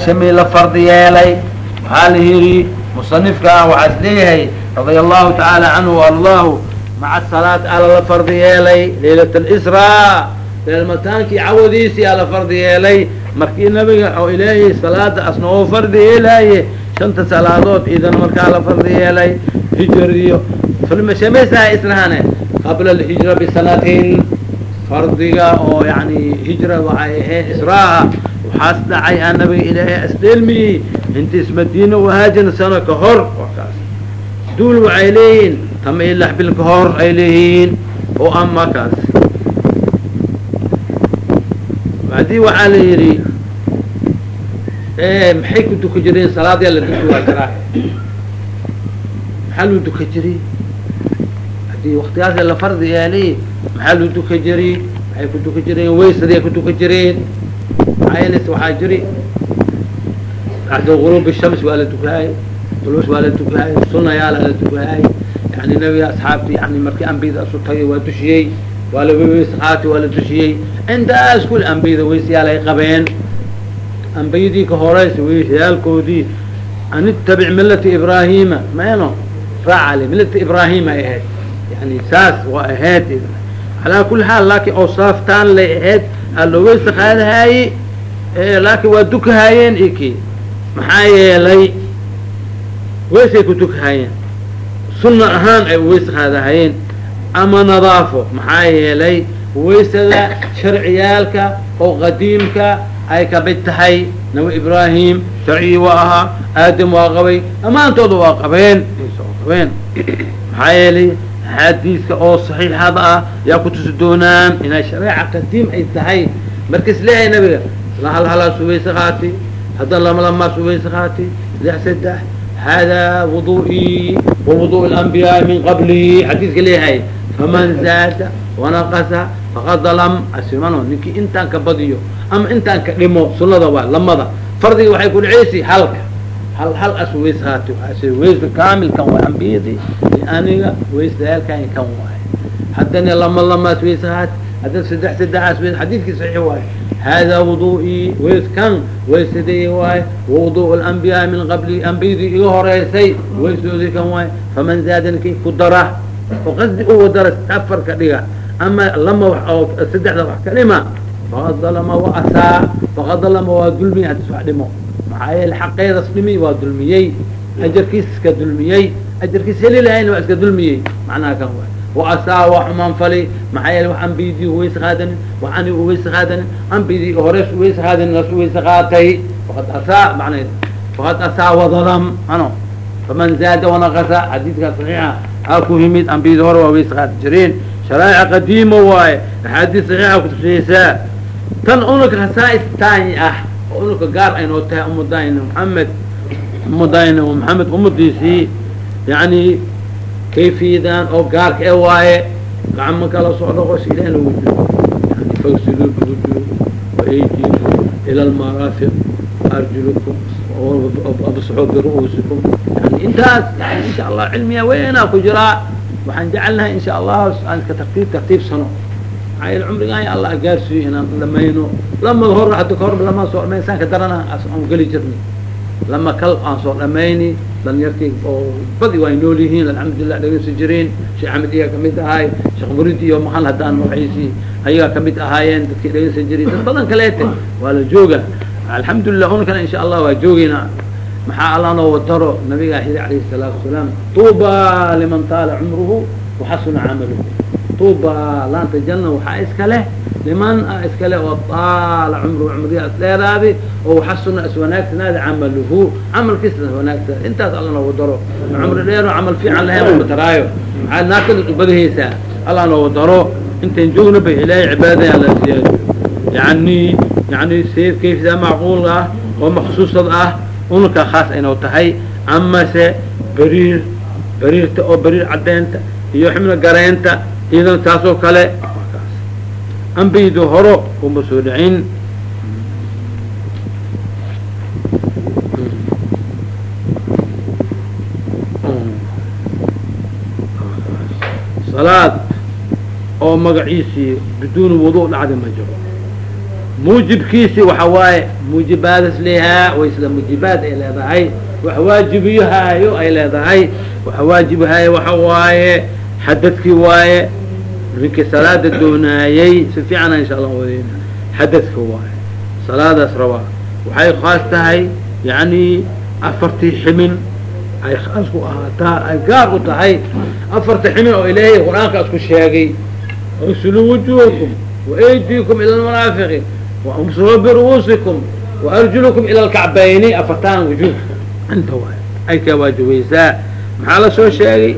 shami la fardi yeelay waxaa la yidhi? Musanifka waxaa is leeyahay radia allahu tacaala canhu allahu maca salaat ala la fardi yeelay laylat lsraa leelmataankii cawadiisii ala fardi yeelay. Markii nabiga oo ilaahay salaada asna oo fardi yeelaaye shanta salaadood idan markaa la fardi yeelay. Hijriyo filmashamaysaha islahane qabla alhijra bisanatin fardiga oo yani hijra waxay ahayd israaha waxaas dhacay aa nabiga ilaahay asdheelmiyey intiis madiina uhaajin sano ka hor. Wakaas duul waxay leeyihiin tama iyo lix ka hor ay leeyihiin oo ama kaas haddii waxaa la yidhi maxay ku duka jireen salaadyaa la duki waa karaa maxaa loo duka jiri haddii waktigaas la fardi yeelay maxaa loo duka jiri maxay ku duka jireen? Waysadii ku duka jireen maxaayeles waxaa jiri bacda guruub shams waa la dukahay ulus waa la dukahay sunayaala la dukahay yani nabiga asxaabti yani markii ambiyada isu tagay waa dushiyey waa la weysaqaati waa la dushiyey intaas kul ambiyada weysayaal ay qabeen ambiyadii ka horeysa weysayaalkoodii an itabic milata ibrahima maeno raacale milata ibrahima ay ahayd yani saas waa ahayd calaa kuli xaal laakiin awsaaftaan lay ahayd aa loo weysa qaadahaaye laakiin waa dukahaayeen iki maxaa yeelay weysay ku dukahaayeen. Sunna ahaan ay weysa qaadahayeen ama nadaafo. Maxaa yeelay waysada sharciyaalka oo qadiimka ay ka mid tahay. Nabi ibraahim sharcigii waa ahaa aadam waa qabay. Dhammaantooda waa qabeen. Qabeen. Maxaa yeelay axaadiiska oo saxiixada ah yaa kutusi doonaan inay shareeca qadiim ay tahay. Markas nabiga hal halaa suwayse qaati haddana lama lamaa suwayse qaati lix saddex hada wudu'ii wa wudu' alanbiyaa min qablihi xadiiska leeyahay faman zaada wanaqasa faqad lam asimano ninkii intaan ka badiyo ama intaan ka dhimo sunada waa lamada fardiga waxay ku dhaceysi halka hal hal as ways haati wayska kaamilkan waa ambiyadii aniga waysayaalkan kan waay haddana lama lamaas ways haati haddana saddex saddexaas ways xadiidkii saxiix waay hada wudu'ii wayskan waysadii waay wudu' alambiyaa min qabli ambiyadii iga horeysay waysoodii kan waay faman zaada ninkii ku dara oo qasdi u wadara afar ka dhiga ama lama oo saddexda wax ka dhima faqad dalama wa asaa faqad dalama waa dulmiyey haddis wax dhimo maxaa yeele xaqeedas dhimi waa dulmiyey ajarkiis iska dulmiyey ajarkiis heli lahayna waa iska dulmiyey macnaha kan waay wa asaa waa xumaan fali maxaa yeele wax ambiyadii uweyse qaadanin wax ani uweyse qaadanin ambiyadii horeys uweyse qaadanin nas uweyse qaatay faqad asaa macnaheed faqad asaa wadalam ano faman zaada wanaqasa xadiidkaa saxiixa aa ku yimid ambiyadii hore waa weyse qaadi jireen sharaa'ica qadiima waaye axaadiis saxiixa kutusaysaa tan unaka khasaa'is taani ah oo unaka gaar aynoo tahay umadayna maxamed umadayna maxamed umadiisii yani kayfiyadan oo gaarka e waaye gacmo kala soo dhaqos ilahna wujuud yani fagsiluu biwujuud waaydiikum ila almaraafiq arjulukum absxuu biru'uusikum yani intaas yani insha allah cilmiya weynaa ku jiraa waxaan jecelnahay insha allah aan iska tartiib tartiibsano maxaa cumrigaan allah gaarsiiyo inaan dhamayno lamada hor hadda ka hor lama soo dhamayn saan ka darana aan geli jirnay lama kal aan soo dhamayni dhalinyartii oo badi waa nool yihiin alxamdulilah dhegeysan jireen sheekh axmed iyaa ka mid ahaay sheekh murid iyo maxal haddaan magaciisii ayagaa ka mid ahaayeen dadkii dhegeysan jiray dad badan kaleete waa la jooga. Alxamdulilah unkana insha allah waa joogeyna maxaa alla noo wadaro nabigaa xiri alayhi الsalaatu wasalaam tuuba liman taala cumruhu waxasuna camaluhu tuuba laanta janna waxaa iska leh. Liman iska leh oo taala cumruhu cumriga isdheeraadi oo waxasuna iswanaagsanaadi camaluhu camalkiisa iswanaagsanaa intaas alla noo wadaro cumri dheero camal fiican lahayn uma daraayo. Maxaa naagtada ubadahaysaa alla noo wadaro intayn joogna bay ilaahay cibaadaya la siyaado yani yani seed kayfisa macquul ah oo maksuusad ah unaka khaas aynoo tahay. Amase beriir beriirta oo beriir caddeynta iyo xibna gareynta iyadana taasoo kale kaas ambiydu horo kuma soo dhicin salaad oo magaciisii biduuni wudu dhacdi ma jiro muujibkiisi waxa waaye muujibaadis lehaa waysla muujibaad ay leedahay wax waajibiyahaayo ay leedahay waxa waajibahaayo waxa waaye xadadkii waaye ninki salaada doonaayey si fiicana insha allah wadeyna xadadka waayo salaadaas rabaa waxay khaas tahay yani afartii ximin. Ay khaas ku ahaataa ay gaar u tahay afarta ximin oo ilaahay qur'aankaas ku sheegay. Uslu wujuhakum waaydiikum ila lmanaafiqi waamsuu biru'uusikum waarjulukum ila lkacbayni afartaan wujuh inta waay ay kaa waajibaysaa. Maxaa la soo sheegay?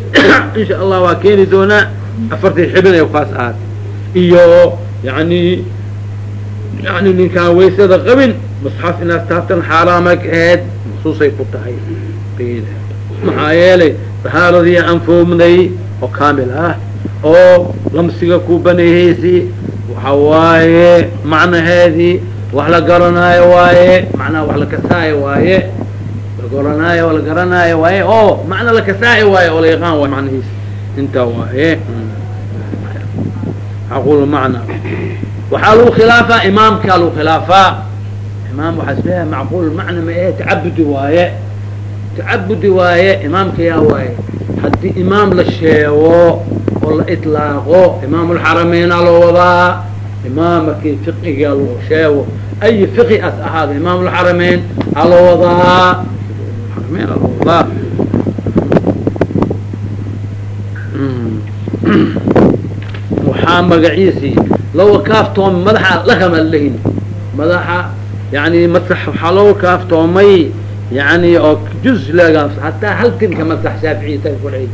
Insha allah waa keeni doonaa afartii xibin ay ukaas ahaat iyo yani yani ninkaan waysada qabin musxaf inaad taabtan xaaraamay ka ahayd masuusay ku tahay maxaa yeelay tahaaradii anfoomnay oo kaamil ah oo lamsiga ku banayhaysi waxa waaye macnaheedii wax la garanaayo waaye macnaha wax la kasaayo waaye la garanaayo la garanaayo waaye oo macna la kasaayo waaye oo la yaqaan waay macnihiis intaa waaye aqul macna waxaa lagu khilaafaa imaamkaa lagu khilaafaa imaam waxaa is leeyahay macquul macna ma ahe tacabudi waaye tacabudi waaye imaamka yaa waaye haddii imaam la sheego oo la itlaaqo imaamulxarameynaa loo wadaa imaamakii fiqiga loo sheego ay fiqi as ahaada imaamulxarameyn aloo wadaa loo waxaa magaciisii laga kaaftoomay madaxa lakama lahin. Madaxa yani masax waxaa looga kaaftoomay yani oo juz laga hataa halkinka masax shaaficiyata kuley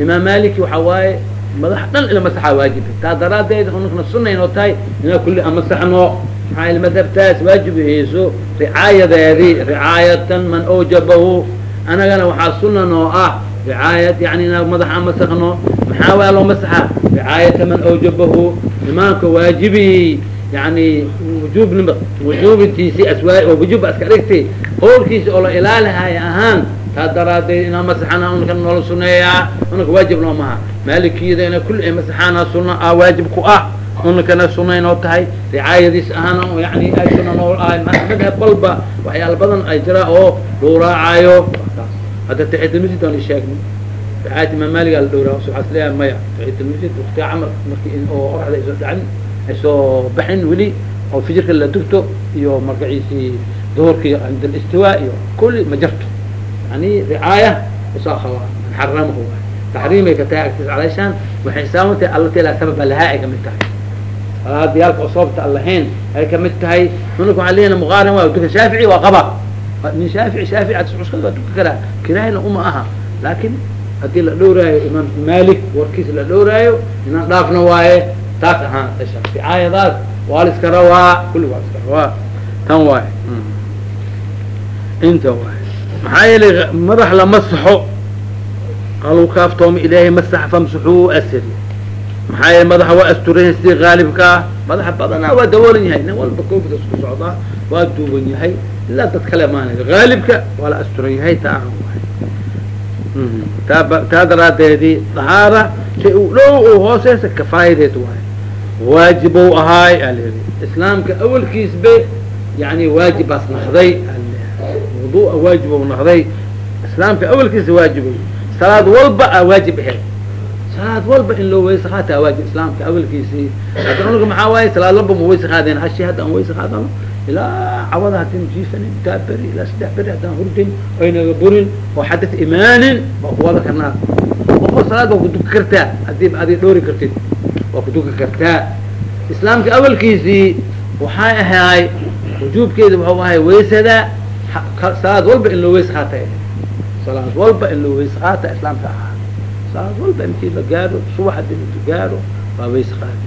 imaam maliki waxa waaye madax dhan ila masaxaa waajiba taa daraadeed unakna sunaynoo tahay inaa kulli amasaxno maxaa il madhabtaas waajib hayso ricaayadeedii ricaayatan man awjabahu. Anagana waxaa sunan oo ah ricaayat yani inaa madax amasaxno maxaa loo masaxa ricaayata man awjabahu imaamka waajibi yani wujubnima wujubintiisi aswaa oo wujubba iska dhigtay qowlkiisa oo la ilaalihayo ahaan taa daraadeed inaa masaxana unaka noola suneeyaa unaka waajib noo maha maalikiyada ina kulli ay masaxaana suna ah waajib ku ah unakana sunayn oo tahay ricaayadiis ahaana yani ay suna noo ahay madhab walba waxyaala badan ay jiraa oo loo raacayo hadda taxiyatulmasjid aan ricaayat imaam maaliga la dhowraa waxaa is leeyahay maya taxiyatulmasjid waqtiga camal marki oo qoraxda ay soo dhacin ay soo baxin weli oo fijirka la dugto iyo markaciisii duhurkii cinda alistiwaa iyo kulli ma jirto yani ricaaya usaakhawa xaramahu taxriimay ka tahay agtiis calayshaan waxay saabantahay allata ilaa sababa lahaa ay ka mid tahay salaadiyaalka oo sababta an lahayn ay ka mid tahay unaka waxaa leeyahay muqaaran waa duka shaafici waa qaba nin shaafici shaafici ad cuskada waa duka karaa kiraahina uma aha laakin haddii la dhowraayo imaam malik warkiisa la dhowraayo inaan dhaafna waaye taas ahaan ricaayadaas waa la iska rawaa kulli waa iska rawaa. Tan waaye. Inta waaye. Maxaa yeelay madax la masaxo qalu kaaftooma ilaahay masax famsaxuu asri maxaa yeele madaxa waa asturan yahay sidii gaalibka. Ah madaxa badanaa waa daboolan yahay. Nin walba koofida isku socdaa waa duuban yahay. Ilaa dad kale maanay gaalibka waa la asturan yahay taa aan waay taa daraadeedii dahaara shay u dhow oo hooseysa kafaayadeed waay waajibow ahaay alayidhi islaamka awalkiisbe yani waajibaas naqday wuduua waajibow naqday islaamka awalkiisa waajibay salaad walba a waajib aheyd salaad walba in loo qaataa waajib. Islaamka awalkiisii hadda unaga maxaa waaye salaad walba ma weyse qaadeen hadda aan qaadano ilaa cawada haddaynu jiifanin intaa beri ilaa saddex beri haddaan hurdin oynaga burin oo xadad imaanin waa ku wada karnaa oo salaad waa kuduka kartaa haddii adig dhoori kartid waa kuduka kartaa islaamka awalkiisii waxay ahaay wujuubkeeda waxau ahay weysada salaad walba in loo weyse qaata salaad walba in loo weyse qaata islaamka ahaa salaad walba intii la gaaro subax haddii intu gaaro waa weyse qaadi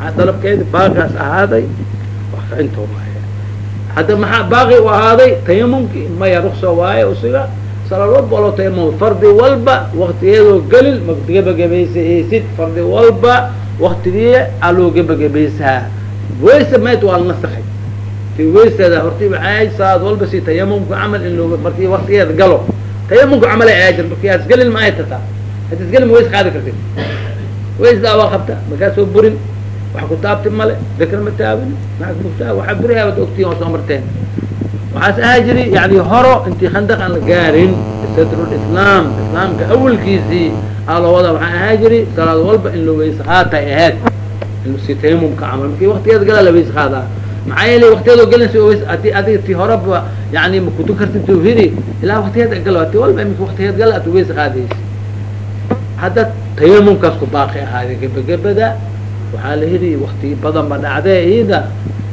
maxaa dalabkeedi baakaas ahaaday? Inta waaye. Hadda maxaa baaqi u ahaaday? Tayamumki maya ruksa waaye usiga salaad walba loo tayamum fardi walba waktigeedoo gelin ma gebagabaysaaysid fardi walba waktigii aa loo gebagabaysaa wayse mayd waa la nasakay ti waysada horti waxay salaad walba si tayamumka camal in loo markii waktigeeda galo. Tayamumka camal ay aajir markii aas gelin ma ay tataa hadis gelin ma ways qaadi kartid. Waysdaa waa qabta markaa soo burin wax ku taabti male dakr ma taabin? Maa waxaa buriha wad ogtiin oo soo marteen. Waxaas ahaa jiri yani horo intii khandaq aan la gaarin sadrulislaam islaamka awalkiisii aa loo wada waxaa ahaa jiri salaad walba in la weyse qaatay ahayd si tayamumka camal markii waktigeeda galaa la weyse qaadaa. Maxaa yeele waktigeedoo gelin si ws adi adiga ti horeba yani makutu kartid tawhidi ilaa waktigeed galo ti walba imika waktigeed gala ad weyse qaadaysa hadda tayamumkaas ku baaqi ahaaday gebagabada waxaa la heli wakti badan ba dhacdee iyada.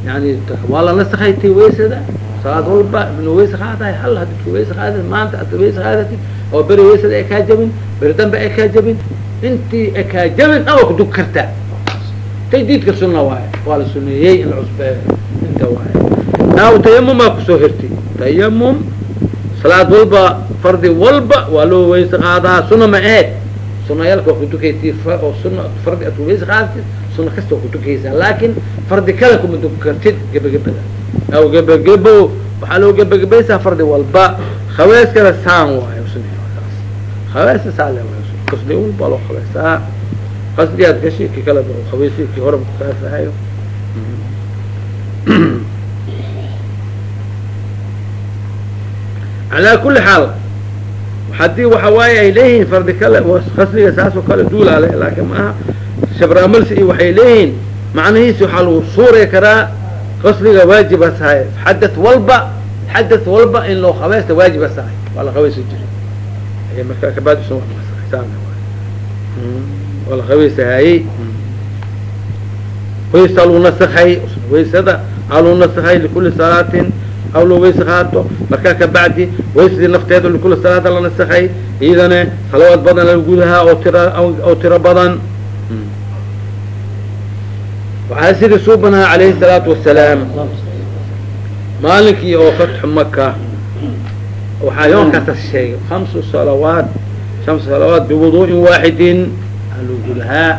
Yani waa la nasakay ti weysada salaad walba la weyse qaadahay hal haddii ku weyse qaadid maanta ad weyse qaadatid oo beri weysada ay kaa jabin beri dambe ay kaa jabin intii ay kaa jabin ama kudug kartaa tajdiidka suna waaye waa la suneeyey in la cusbeeyo inta waaye. Naaw tayamumaa ku soo hirtay tayamum salaad walba fardi walba waa loo weyse qaadaa suna ma aheed sunayaalka waa kutukaysi oo suna fardi ad kuweyse qaadatid suna kasta waa kutukaysaa laakin fardi kale kuma dug kartid gebagabada aw gebagebo waxaa loo gebagabaysaa fardi walba khaweeskana saan waayo sunaas khaweesta saale waayo qasdi walba loo khaweesaa qasdi aad gashi ki kala khaweesi ki hore makukaafahayo calaa kuli xaal haddii waxa waaye ay leeyihiin fardi kale qasdiga saasoo kale duulaale laakin maaha shabraamalsi iyo waxay leeyihiin macnihiisi waxaa lagu suuri karaa qasdiga waajiba sahay. Xadath walba xadath walba in loo khabeesta waajiba sahay. Waa la khabeysa jiri. Markaa kabaad waa la khabeysahayey waysa luu nasakay waysada aa luu nasakay likuli salaatin awlo waysi qaato markaa kabacdi waysidii nafteeda kula salaada la nasakhay iidane salawaad badan la gudahaa oo tira oo tiro badan waxaa sidii suubanahaa alayhi salaatu wasalaam maalinkii oo fatxu maka waxaa yoonkaasas sheegay hamsu salawaat hamsu salawaat biwuduu'in waaxidin haluu gudahaa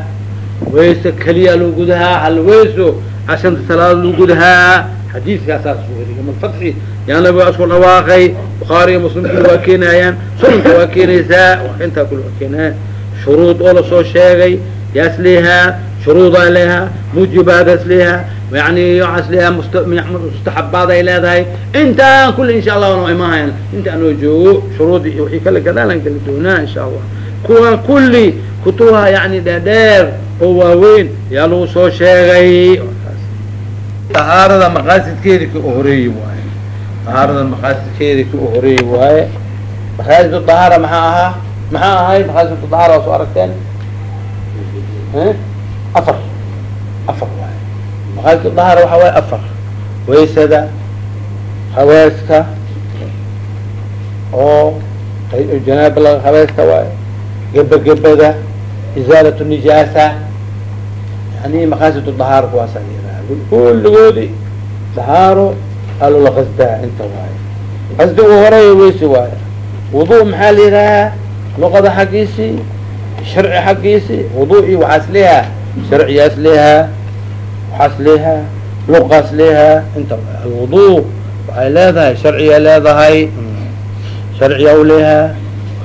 wayso keliya haluu gudahaa hal wayso cashanta salaadood luu gudahaa xadiiskaasaas weriga malfatxi yaa nabiga isku dhawaaqay bukhaari iyo muslimkina waa keenayaan sunanka waa keenaysaa intaa kule waa keenaya shuruud oo la soo sheegay yaas leehaa shuruudaa leehaa mujibaadaas leehaa yani waxaas leehaa mustaxabaad ay leedahay intaan kulli insha allah wana imahayan inta anoo joogo shuruudi iyo wixii kala gadaalan kala doonaa insha allah kuwan kulli kutubaha yani dheerdheer oo waaweyn yaa lagu soo sheegay ahaarada maqaasidkeedi ka horeeyi waaye ahaarada maqaasidkeedi ka horeeyi waaye maqaasid dahaara maxaa ahaa maxaa ahay maqaasid dahaara waa soo aragteen afar afar waaye maqaasid dahaara waxaa waaye afar waysada haweeska oo janaaba laga haweeska waaye gebagabada izaalat nijaasa yani maqaasid dahaara kuwaasa kulligoodi dahaaro alula qasdaa inta waaye qasdi u horreeya weysi waaye wudu maxaa la yidhaahaa? Luqada xaggiisii sharci xaggiisii wudu'i waxaas leehaa sharciyaas leehaa waxaas leehaa luqaas leehaa inta alwudu waxay leedahay sharciya leedahay. Sharciya u leehaa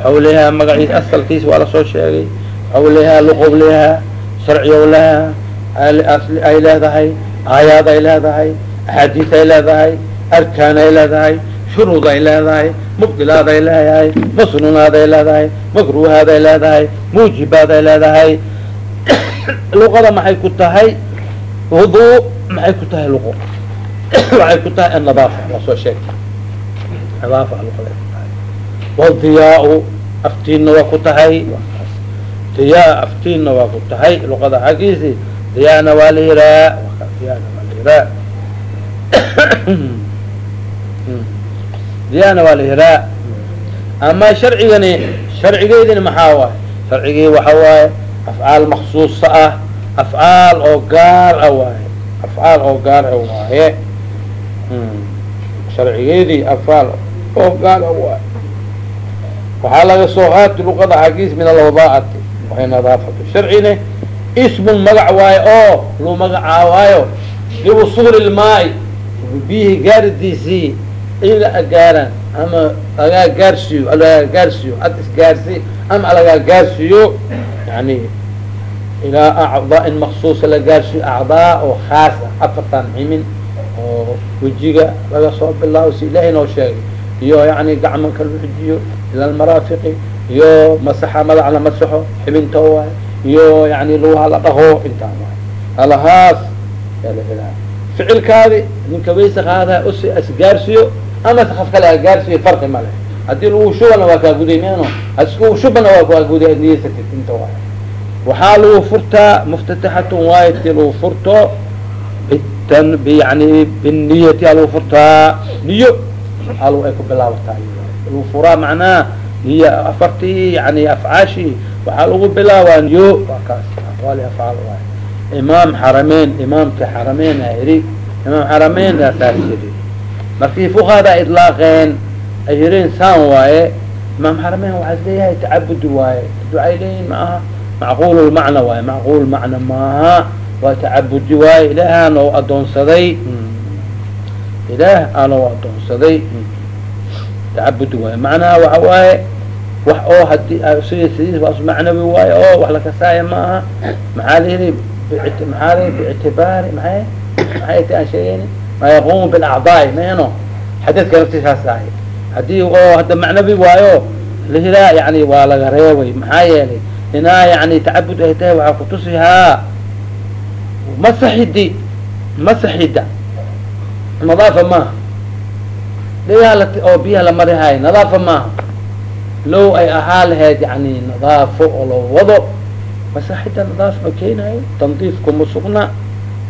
waxau leehaa magaciis asalkiis waa la soo sheegay. Waxau leehaa luqob leehaa sharciya u leehaa ay leedahay aayaad ay leedahay axaadiis ay leedahay arkaan ay leedahay shuruud ay leedahay mubdilaad ay leedahay masnuunaad ay leedahay makruuhaad ay leedahay muujibaad ay leedahay. Luqada maxay ku tahay? Wudu maxay ku tahay luqo? Waxay ku tahay annadaafa waa soo sheegta nadaafa luqada ay ku tahay. Wadiyaa aftiinna waa ku tahay. Diyaa aftiinna waa ku tahay luqada xaggiisi diyaana waa la yiraa yiraa diyaana waa la yiraa ama sharcigani sharcigeydina maxaa waaye sharcigii waxa waaye afcaal maksuusa ah afcaal oo gaar ah waaye afcaal oo gaar ah waaye. Sharcigeedii afaal oo gaala waay. Waxaa laga soo qaati luqada xagiis min alwadaacati waxay nadaafatu sharcine ismun magac waayo oo luu magacaawaayo liwusuuli ilmaai biyihii gaaridiisii in la gaaraan ama lagaa gaarsiiyo lagaa gaarsiiyo ad isgaarsi ama lagaa gaarsiiyo yani ilaa acdaain maksuusa la gaarsiiyo acdaa oo khaas ah afartan cimin oo wejiga laga soo bilaabo si ilaahay noo sheegay. Iyo yani gacmanka la xujiyo ila almaraafiqi iyo masaxa madax la masaxo xibinta waay iyo yani lugaha la dhaho intaan alahaas ficilkaadi ninka waysa qaada us isgaarsiiyo ama af kale agaarsiiyo farqi ma leh. Haddii lagu shubana waa kaa guday meno haddii shubana waa kaa guday niyeysatid inta waay waxaa lagu furtaa muftataxatun waayo ti lagu furto bitan yani biniyati aa lagu furtaa. Niyo al ay ku bilaabataa? Lagu furaa macnaha niyo afartii yani afcaashii waxaa lagu bilaabaa afcaal waay imaam xarameyn imaamka xarameyn a iri imaam xarameyn aasaas yiri markii fuqahada idlaaqeen ay yireen saan waaye? Imaam xarameyn waxaa is leeyahay tacabudi waaye ducay leeyihiin ma aha. Macquul lmacna waaye macquul macna maaha waa tacabudi waaye ilaah aanoo adoonsaday ilaah aanoo adoonsaday tacabudi waaye macnaha waxa waaye wax oo haddii siga sidiis waa macnawi waaye oo wax lakasaaya ma aha maxaa la yidhi? Maxaa la biictibaari maay maxay? Ti aan sheegeyni maa yaqumu bilacdaai meno xadidka naftisaas ahay. Haddii oo hadda macnawi waayo lahiraa yani waa laga reebay maxaa yeelay? Inaa yani tacabud ay tahay waxaa kutusihaa masaxidi masaxida nadaafa maaha. Dhigaha oo biyaha la marihaay nadaafa maaha low ay ahaa lahayd yani nadaafo oo wado. Masaxida nadaaf ma keenayo tandiif kuma sugna.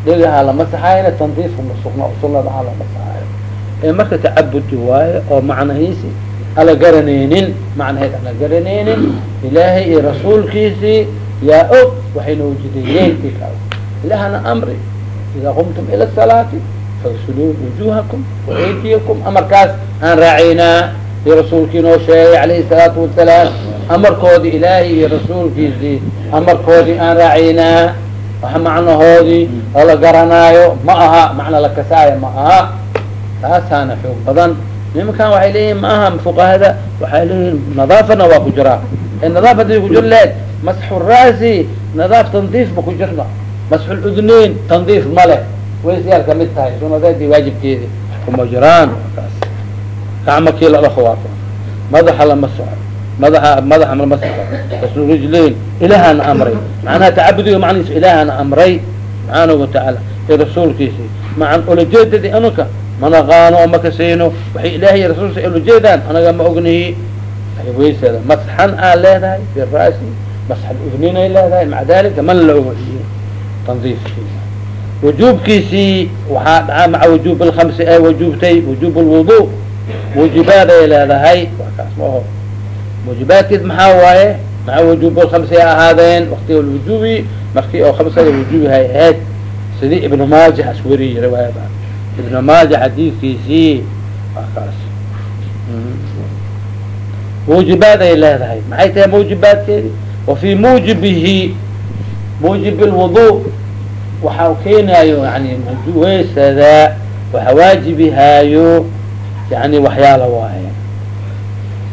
Dhigaha la masaxayna tandiif kuma sugna usuladaha la masaxayo. Ee marka tacabudi waayo oo macnahiisi ala garanaynin macnaheed ala garanaynin ilaahay iyo rasuulkiisii yaa og waxay noo jideeyeen ika ilahana amri idaa qumtum ila salaati fagsuluu wujuhakum waaydiyakum amarkaas aan raacaynaa iyo rasuulkii noo sheegay calayhi salaatu wasalaam amarkoodii ilaahay iyo rasuulkiisii amarkoodii aan raacaynaa wax macnahoodii oo la garanaayo ma aha macna la kasaaya ma aha. Taasaana xoog badan. Nimankan waxay leeyihiin ma aha fuqahada. Waxay leeyihiin nadaafana waa ku jiraa. Ee nadaaf haddii ku jir leed. Masxu raasi nadaaf tandiif ma ku jirna. Masxu ludnayn tandiif ma leh. Waysiyaal ka mid tahay sunadeedii waajibkeedii. Kuma jiraan kaas gacmakii lala khawaafa. Madaxa lama soco madaxa madaxa lama soco baslu rijlayn ilaahana amray. Macnaha tacabudiga macnihiisa ilaahana amray subxaanahu watacaala iyo rasuulkiisii macan ulajeedadii anaka manaqaano oo makasayno waxay ilaahay rasuulsa ulajeedaan anaga ma ognihi wayseeda masxan aa leedahay bira'si masxal udnin ay leedahay maca dalika man la ogoliye tandiifkiisa wujuubkiisii waxaa dhacaa maca wujuub lkamsi ay wujuubtay wujuub lwudu muujibaad ay leedahay. Wa kaas maho muujibaadkiis maxaa waaye? Maca wujuub lkamsi ay ahaadeen? Waktiga lwujubi markii oo kamsada wujubi hay ahayd sidii ibnu maaja as weriye riwaayada. Ibnu maaja xadiidkiisii waa kaas muujibaad ay leedahay. Maxay tahay muujibaadkeedi? Wa fii muujibihi. Muujib lwudu waxa keenaayo yani weysada waxa waajibihaayo yani waxyaala waaye.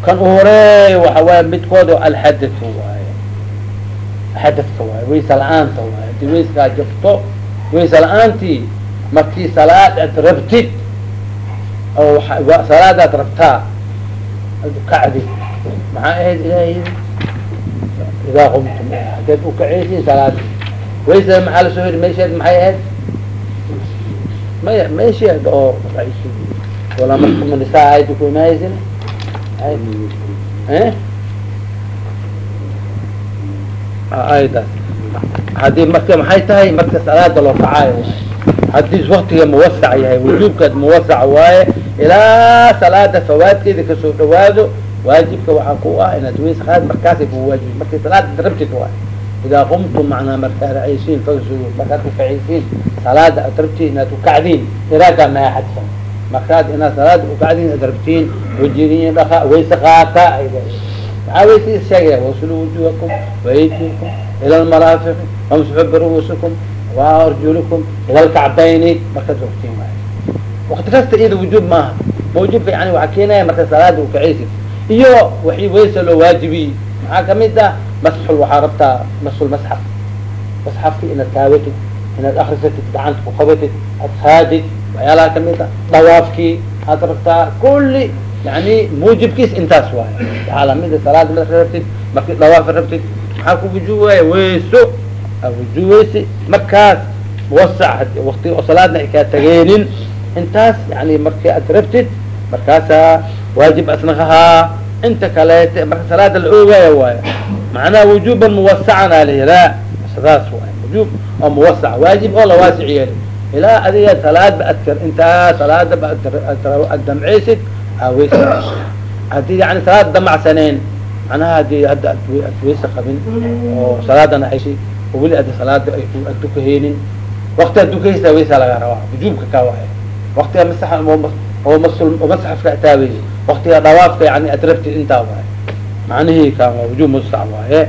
Kan u horeey waxa waaye midkood alxadatu waaye. Xadadka waaye waysa la'aanta waaye. Hadii wayskaa jabto waysa la'aantii markii salaad ad rabtid oo salaadaad rabtaa kacdi. Maxaa ahayd ilahay idaa qumtum hadaad ukaceysiin salaadi waysada maxaa la soo heri meesheed maxay ahayd? Maya meesheed oo wala markuma nisaa ahayd ku imaayeysin aydaas haddii marka maxay tahay marka salaada loo kacaayo haddii waktiga muwasac yahay wujuubkaad muwasac waaye ilaa salaada fawaadkeeda ka soo dhawaado waajibka waxaa ku ah inaad ways qaad markaasay ku waajibi markay salaada rabtid waay idaa qumtum macnaa markaa racaysiin fagsulu markaad ukacaysiin salaada aad rabtiin inaad ukacdiin iraadaa maha xadsan markaad inaad salaada ukacdiin ad rabtiin wajigiin dhaka wayse qaata maxaa wayse sheegaya wasulu wujuhakum waydikum ila lmaraafiqi wamsaxu biru'uusikum wa arjulikum ila lkacbayni markaad ogtiin waay wakti kasta iyada wujuub maaha mawjuubka yani waxaa keenaya marka salaada ukacaysid iyo waxii wayse loo waajibiyey maxaa ka mid ah masxul waxaa rabtaa masxul masxaf masxafki inaad taawatid inaad akrisatid gacanta ku qabatid ad haadid waxyaalaha ka mid a dawaafkii aad rabtaa kulli yani muujibkiis intaas waayo. Waxaa lamida salaada mad rabtid markii dawaafa rabtid maxaa ku wujuubaya weyso aa wujuubaysi markaas muwasac wakti oo salaadna ay kaa tageenin. Intaas yani markii aad rabtid markaasaa waajib asnakahaa inta kaleete marka salaada la oogaya waayo macnaha wujuban muwasacan la yiraa sidaas waay wujuub oo muwasac waajib oo lawaasic yeeli ilaa adiga salaadba adkar intaa salaadaba ad damcaysid aweys haddii yani salaad damacsaneen macnaha haddii hadda ad weyse qabin oo salaadana aysi weli ada salaada ay ad dukaheynin wakti ad dukahaysa weysaa laga rabaa wujuubka ka waay waktiga masax oo masul oo masxafka ataawey waktiga dhawaafka yani ad rabtid intaa waay macnihii ka waa wujuub musac waaye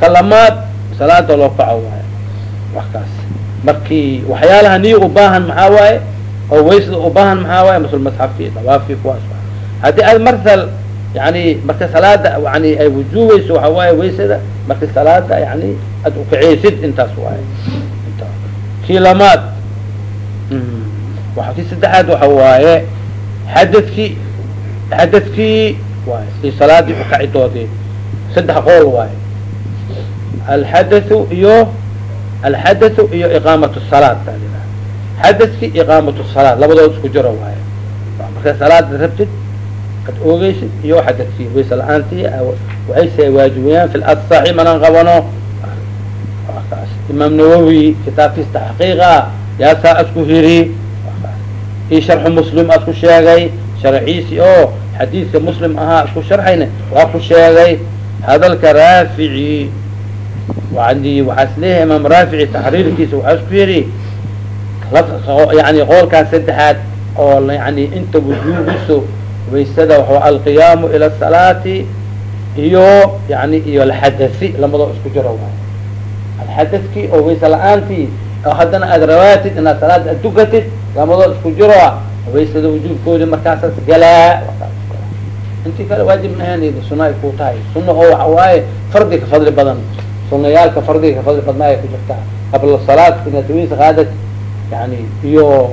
kalamaad salaada loo kaco waaye wakaas markii waxyaalaha niya ubaahan maxaa waaye? Oo waysda ubaahan maxaa waaye? Masul masxafki kuwaas haddii aad marsal yani marka salaada yani ay wujuubayso waxa waaye waysada marka salaada yani ad ukaceysid intaas waaye. Kii lamaad. Kii saddexaad waxa waaye xadadkii xadadkii waay i salaadii ukacidoodii saddex qool waaye. Alxadathu iyo alxadathu iyo iqaamat salaad baa lilaha xadadkii iqaamat salaad labadood isku jiro waaye marka salaada rabtid ad oogeysid iyo xadadkii wayse la'aantii waxayse waajibiyaan fi lasaxi manaan qabano imaam nawowi kitaabkiis taxqiiqa yaasaa asku hiri i sharxu muslim asku sheegay sharxiisi oo xadiidka muslim ahaa isku sharxayna waa ku sheegay hadalka raafici wadi waxaa is leeyahay imaam raafici taxriirkiisa waxaa isku yidhi yani qoolkaas saddexaad oo yani inta wujuubiso waysada wa alqiyaamu ila salaati iyo yani iyo alxadasi lamadoo isku jiro waay alxadadkii oo wayse la'aantii oo haddana aad rawaatid inaad salaada ad dukatid lamadoo isku jiro waysada wujuubkoodi markaasaas galaa intii kale waajib ahayn suna ay ku tahay suna oo waxa waaye fardi ka fadli badan sunayaalka fardiga ka fadli badnaa ku jirtaa. Qabla salaad inaad wayse qaadad yani iyo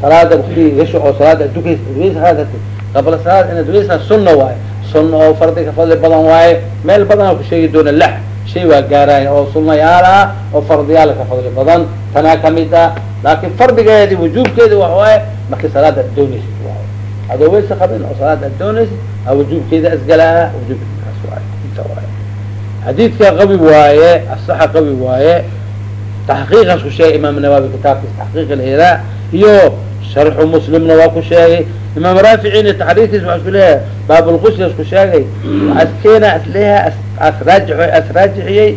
salaada gasho oo salaada ad dukays wayse qaadati. Qabla salaad inaad sunna waaye. Sunna oo fardi ka fadli badan waaye. Meel badanaa ku sheegi doona lax shay waa gaaraaya oo sunayaal ah oo fardiyaal ka fadli badan. Tanaa ka mid ah. Laakin fardigeedi wujuubkeedi waxa waaye markii salaada ad doonaysid waaye. Adoo wayse qabin oo salaada ad doonaysid a wujuubkeeda asgalaa wujuubkaas waaye. Inta waaye xadiidka qawi waaye asaxa qawi waaye taxqiiqaas ku sheegay imaam nawawi kitaabkiis taxqiiq alhiraa iyo sharxu muslimna waa ku sheegay. Imaam raaficina taxriirkiis waa isku leeyahay baabulqusl isku sheegay waxaa iskeena is leeyahay as raaji as raajixiyey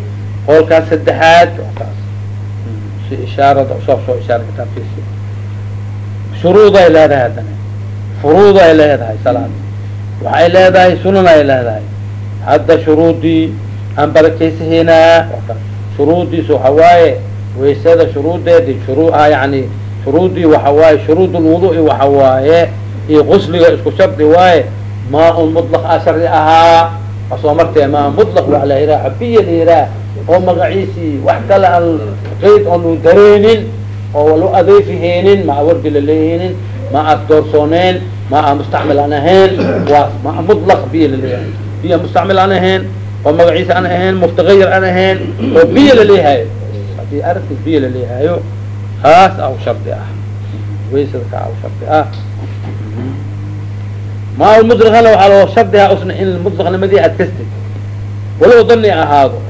qowlkaas saddexaad. Kaas si ishaarada u soo soo ishaara kitaabkiisi shuruuday leedahay haddana. Furuud ay leedahay salaad. Waxay leedahay sunan ay leedahay. Hadda shuruudii aan barakaysahaynaa shuruudiis waxa waaye waysada shuruudeedi shuru yani shuruudii waxa waaye shuruud lwudu'i waxa waaye iyo qusliga isku shardi waaye maa un mutlaq a shardi ahaa asoo martee maa mutlaq waa la yihaha xabiya la yihaha oo magaciisii wax kale aan qayd oon lu dareynin oo lu adeefiheenin ma a wardi la leehinin ma a doorsooneen ma a mustacmil aan ahayn waa ma mutlaq biya la leeyahay biya mustacmil aan ahayn oo magaciisa aan ahayn muftagayir aan ahayn oo biya laleeyahayo haddii aragti biya laleeyahayo kaas aw shardi ah. Waysada ka aw shardi ah. Maa mudlaqana waxaa loo shardihaa usna in mudlaqnimadii aad kastid walow dani ahaado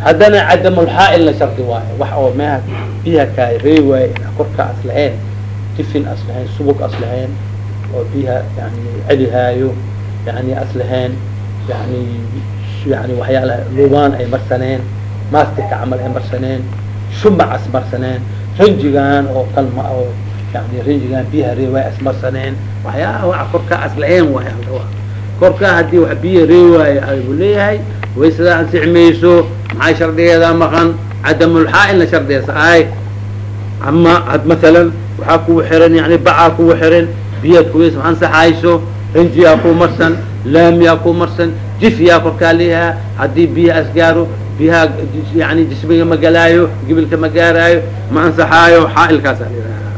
haddana cadamulxaailna shardi waayo. Wax oo meha biyaha kaa reey waaye inaa korka as lahayn tifin subug as oo biyaha yani celihaayo yani as yani yani waxyaalaha lubaan ay marsaneen mastika camal ay marsaneen shumac as marsaneen rinjigan oo kalma oo yani rinjigan biyaha reewaay asmarsaneen waxyaa waa korkaa aslaeen waay korkaa haddii wax biya reewaayo ayuu leeyahay waysadaa ansixmayso maxay shardigeeda maqan cadamulxaa-ilna shardigeesa ahay ama had masalan waxaa kugu xiran yani bacaa kugu xiran biyaad kuways ansaxayso rinjiyaa ku marsan laamiyaa ku marsan jifyaa korkaa leeyahaa haddii biya asgaaro biyaha yani jismiga ma galaayo gibilka ma gaaraayo ma ansaxaayo xaailkaasa layihaha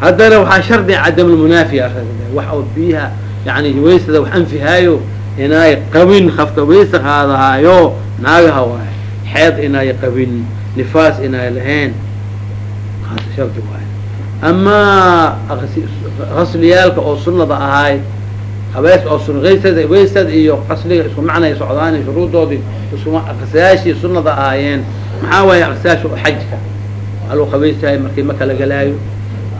haddana waxaa shardiga cadamulmunaafiya wax oo biyaha yani waysada wax anfihaayo inay qabin kafka waysa qaadahaayo naagaha waay xeed inay qabin nifaas inay lahayn shardi waay amaa qasliyaalka oo sunada ahaay habees oo sun aysada waysada iyo qasliga isku macnay socdaan shuruudoodii isku qasyaashii sunada ahaayeen. Maxaa waaye qasyaasha oo xajka? Loo qabaystahay markii maka la galaayo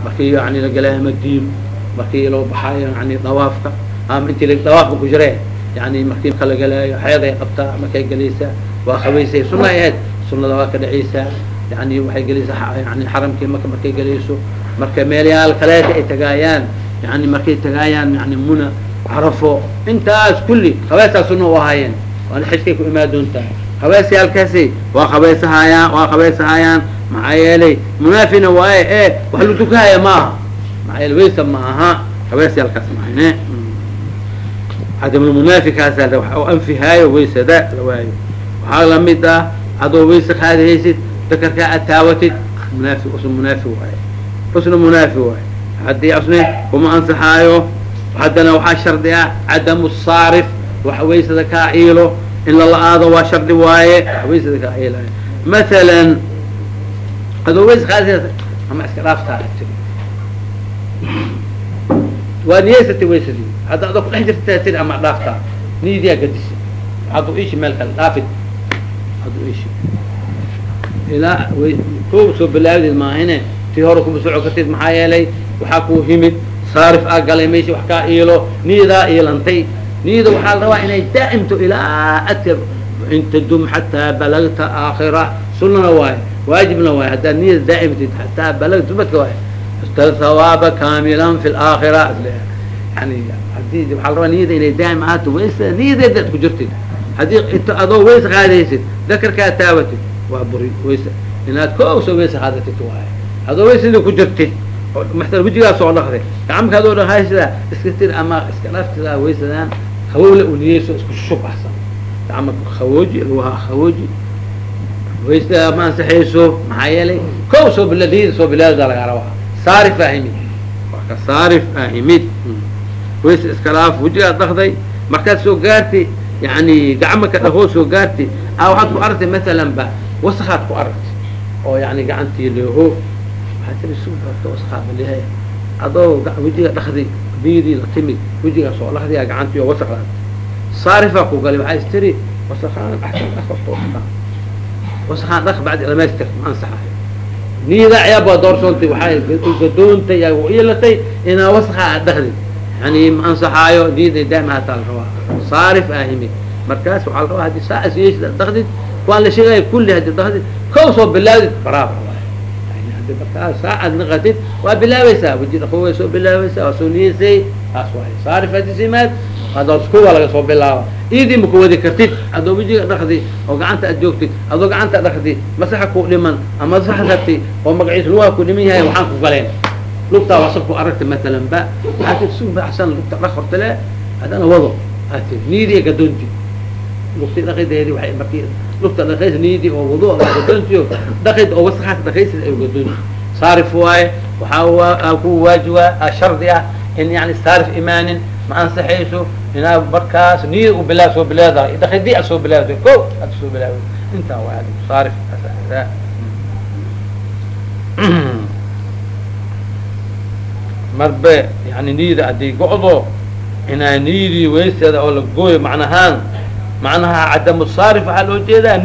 markii yani la galaayo madiino markii loo baxaayo yani dawaafka ama intii dawaafka ku jireen yani markii maka la galaayo xeeday qabtaa markay gelaysaa waa qabaysay suna ahayd sunada waa ka dhacaysaa yani waxay gelaysaa yani xaramkii maka markay gelayso marka meelyaal kaleeta ay tagaayaan yani markay tagaayaan yani muna carafo intaas kulli habeesaa suna u ahaayeen waana xijkay ku imaan doontaa habeesyaalkaasi waa qabaysahayaan waa qabaysahayaan maxaa yeelay munaafina waaye e wax la tukahaya maaha maxaa yeele waysa ma aha habeesyaalkaas mahayne cadamulmunaafikaasa wax anfihaayo waysada la waayo waxaa la mid ah adoo waysa qaadahaysid dakarkaa aad taawatid munaafi usna munaafi waaye usna munaafi waaye haddii asne kuma ansaxaayo haddana waxaa shardi ah cadamu saarif wax waysada kaa iilo in lala-aado waa shardi waaye wax waysada kaa iilaayo masalan adoo ways qaadahaysa ama iska dhaaftaa waa niyeysatay waysadii hadda adoo kudhex jirta tiri ama dhaaftaa niyadiyaa gadisa hadduu ishi meel kale dhaafid hadduu ishi ilaa ko soo bilaabadeed maahine tii hore kuma soco kartid maxaa yeelay waxaa kuu himid saarif aa galay meesha wax kaa iilo niyadaa iilantay. Niyada waxaa la rabaa inay daa'imto ilaa adka in tadum xataa balagta aakhira. Sunana waaye waajibna waaye haddaad niyada daa'imtid xataa balagta ubadka waaye hawaaba kaamilan fi laakhira yani haddii waxaa la rabaa niyada inay daa'im ahaato waysa niyadeeda ad ku jirtid. Haddii int adoo waysa qaadaysid dakarkaa taawatid. Waa buri waysa inaad kooso waysa qaadatid waaye adoo waysadii ku jirtid wejigaa soo dhaqday gacamka adoo dhaqaysida iska tir ama iska dhaftida waysadaan hawowla u niyeyso isku shub ahsan. Gacma khawooji lugaha khawooji. Waysada ma ansaxayso maxaa yeelay kow soo bila niyada soo bilaada lagaa rabaa. Saarif ahimid ka saarif ahimid waysa iska dhaaf wejigaad dhaqday markaad soo gaartay yani gacmaka dhahoo soo gaartay a waxaad ku aragtay masalan ba wasakaad ku aragtay. Oo yani gacantii leeho wasaaabalyahay adoo wejiga dhakdi niyadii la timid wejigaa soo dhakdiyaa gacantii oo wasakdaa saarifaa ku galay waxaa istiri wasakaan wasakaan dhak bacdi dhamaystir ma ansaxayo niyadaa ciyaabaa doorsoontay waxay gadoontay ilatay inaa wasakaa aad dhakdid yani ma ansaxaayo niyada daa'im haataa la rabaa saarif ahimid markaas waxaa la rabaa haddii saa yeeshid aad dhakdid waan la sheegaya kulli haddii dhakdid kow soo bilaawdid baraaba markaa saacad naqatid waa bilaabaysaa weji dhaqo way soo bilaabaysaa waa soo niyeysay taas waay saarif hadisimaad adoos kuwa laga soo bilaaba iidii ma ku wadi kartid adoo wejiga dhakdi oo gacanta aad joogtid adoo gacanta dhakdi masaxa ku dhiman ama masaxa rabti oo magaciisa lugaha ku dhiman yahay waxaan ku galeen lugtaa wasab ku aragta matalan ba waxaa su baxsan lugta dhak horta le haddana wado aa tir niyadii gadoonti lugti dhaqideedi waay markii lugta dhaqays niyadii oo wadu gadoontiyo dhaqid oo wasakaas dhaqaysid ay gadoonti saarif waaye waxaa ku waajiba shardi ah in yani saarif imaanin ma ansaxayso inaa markaas niyada u bilaa soo bilaada dhaqidii ad soo bilaawda ko ad soo bilaawda intaa waa saarif marbe yani niyada haddii go'do inaa niyadii waysteeda oo la gooyo macnahaan macnaha cadamu saarif waxaa loo jeedaa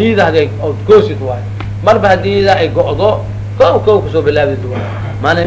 ood goosid waayo marba haddii niyada ay go'do kow kow ka soo bilaabdid waay maana